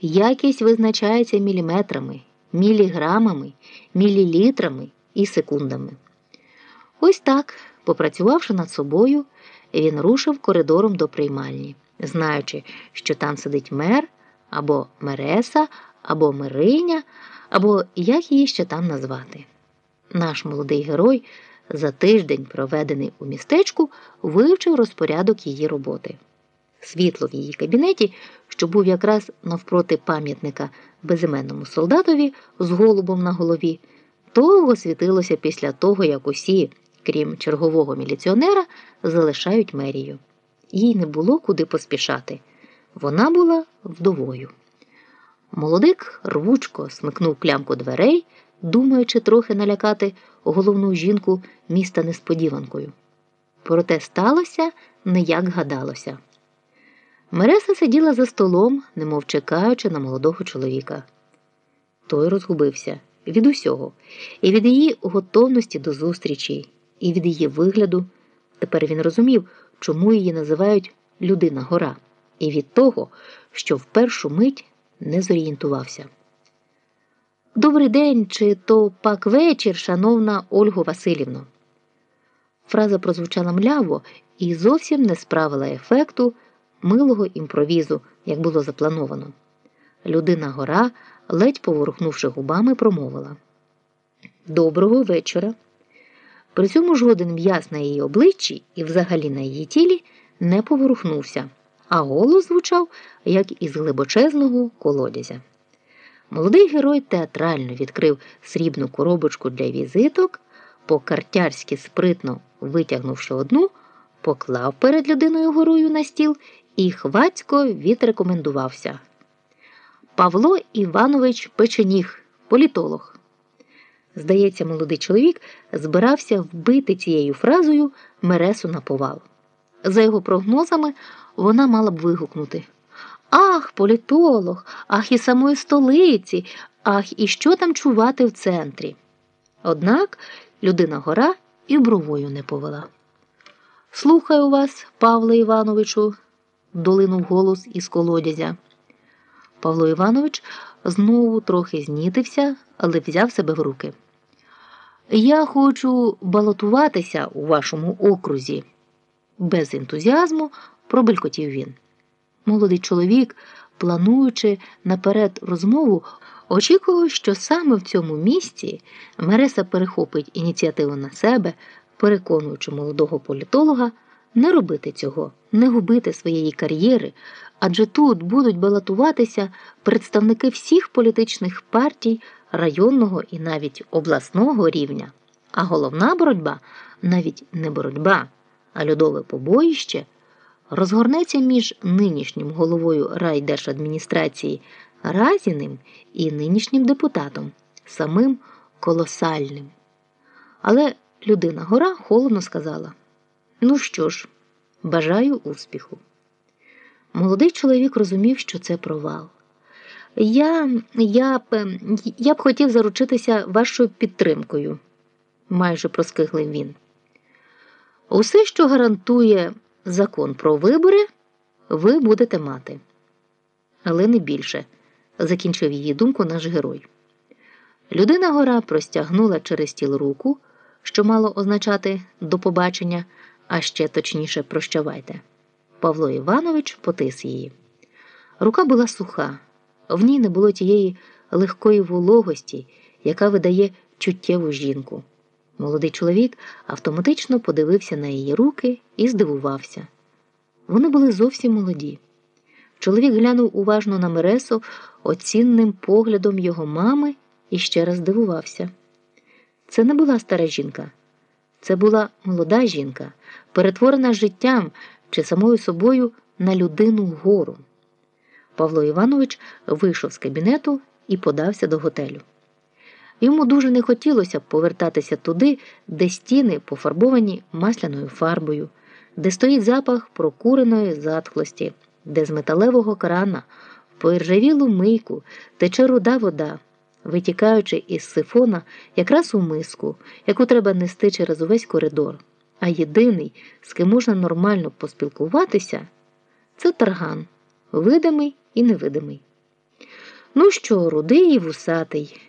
якість визначається міліметрами, міліграмами, мілілітрами і секундами. Ось так, попрацювавши над собою, він рушив коридором до приймальні, знаючи, що там сидить мер або мереса, або мириня, або як її ще там назвати. Наш молодий герой за тиждень, проведений у містечку, вивчив розпорядок її роботи. Світло в її кабінеті, що був якраз навпроти пам'ятника безіменному солдатові з голубом на голові, довго світилося після того, як усі, крім чергового міліціонера, залишають мерію. Їй не було куди поспішати. Вона була вдовою. Молодик рвучко смикнув клямку дверей, думаючи трохи налякати головну жінку міста несподіванкою. Проте сталося не як гадалося. Мереса сиділа за столом, немов чекаючи на молодого чоловіка. Той розгубився від усього, і від її готовності до зустрічі, і від її вигляду. Тепер він розумів, чому її називають людина гора, і від того, що в першу мить не зорієнтувався. Добрий день, чи то пак вечір, шановна Ольгу Васильівно. Фраза прозвучала мляво і зовсім не справила ефекту милого імпровізу, як було заплановано. Людина гора, ледь поворухнувши губами, промовила Доброго вечора. При цьому жоден м'яс на її обличчі і взагалі на її тілі не поворухнувся, а голос звучав, як із глибочезного колодязя. Молодий герой театрально відкрив срібну коробочку для візиток, по картярськи спритно витягнувши одну, поклав перед людиною горою на стіл і хвацько відрекомендувався. Павло Іванович Печеніг, політолог. Здається, молодий чоловік збирався вбити цією фразою Мересу на повал. За його прогнозами, вона мала б вигукнути. Ах, політолог, ах і самої столиці, ах, і що там чувати в центрі. Однак людина гора і бровою не повела. Слухаю вас, Павле Івановичу, долинув голос із колодязя. Павло Іванович знову трохи знітився, але взяв себе в руки. Я хочу балотуватися у вашому окрузі. Без ентузіазму пробелькотів він. Молодий чоловік, плануючи наперед розмову, очікував, що саме в цьому місці Мереса перехопить ініціативу на себе, переконуючи молодого політолога не робити цього, не губити своєї кар'єри, адже тут будуть балотуватися представники всіх політичних партій районного і навіть обласного рівня. А головна боротьба навіть не боротьба, а льодове побоїще розгорнеться між нинішнім головою райдержадміністрації Разіним і нинішнім депутатом, самим колосальним. Але людина гора холодно сказала: Ну що ж, бажаю успіху. Молодий чоловік розумів, що це провал. Я я, б я б хотів заручитися вашою підтримкою, майже проскиглив він. Усе, що гарантує закон про вибори, ви будете мати. Але не більше, закінчив її думку наш герой. Людина гора простягнула через тіл руку, що мало означати до побачення, а ще точніше прощавайте. Павло Іванович потис її. Рука була суха, в ній не було тієї легкої вологості, яка видає чуттєву жінку. Молодий чоловік автоматично подивився на її руки і здивувався. Вони були зовсім молоді. Чоловік глянув уважно на Мересу оцінним поглядом його мами і ще раз здивувався. Це не була стара жінка, це була молода жінка, перетворена життям чи самою собою на людину гору. Павло Іванович вийшов з кабінету і подався до готелю. Йому дуже не хотілося повертатися туди, де стіни пофарбовані масляною фарбою, де стоїть запах прокуреної затхлості, де з металевого крана в поіржавілу мийку тече руда вода, витікаючи із сифона якраз у миску, яку треба нести через увесь коридор. А єдиний, з ким можна нормально поспілкуватися, це тарган, видимий і невидимий. Ну що, рудий і вусатий,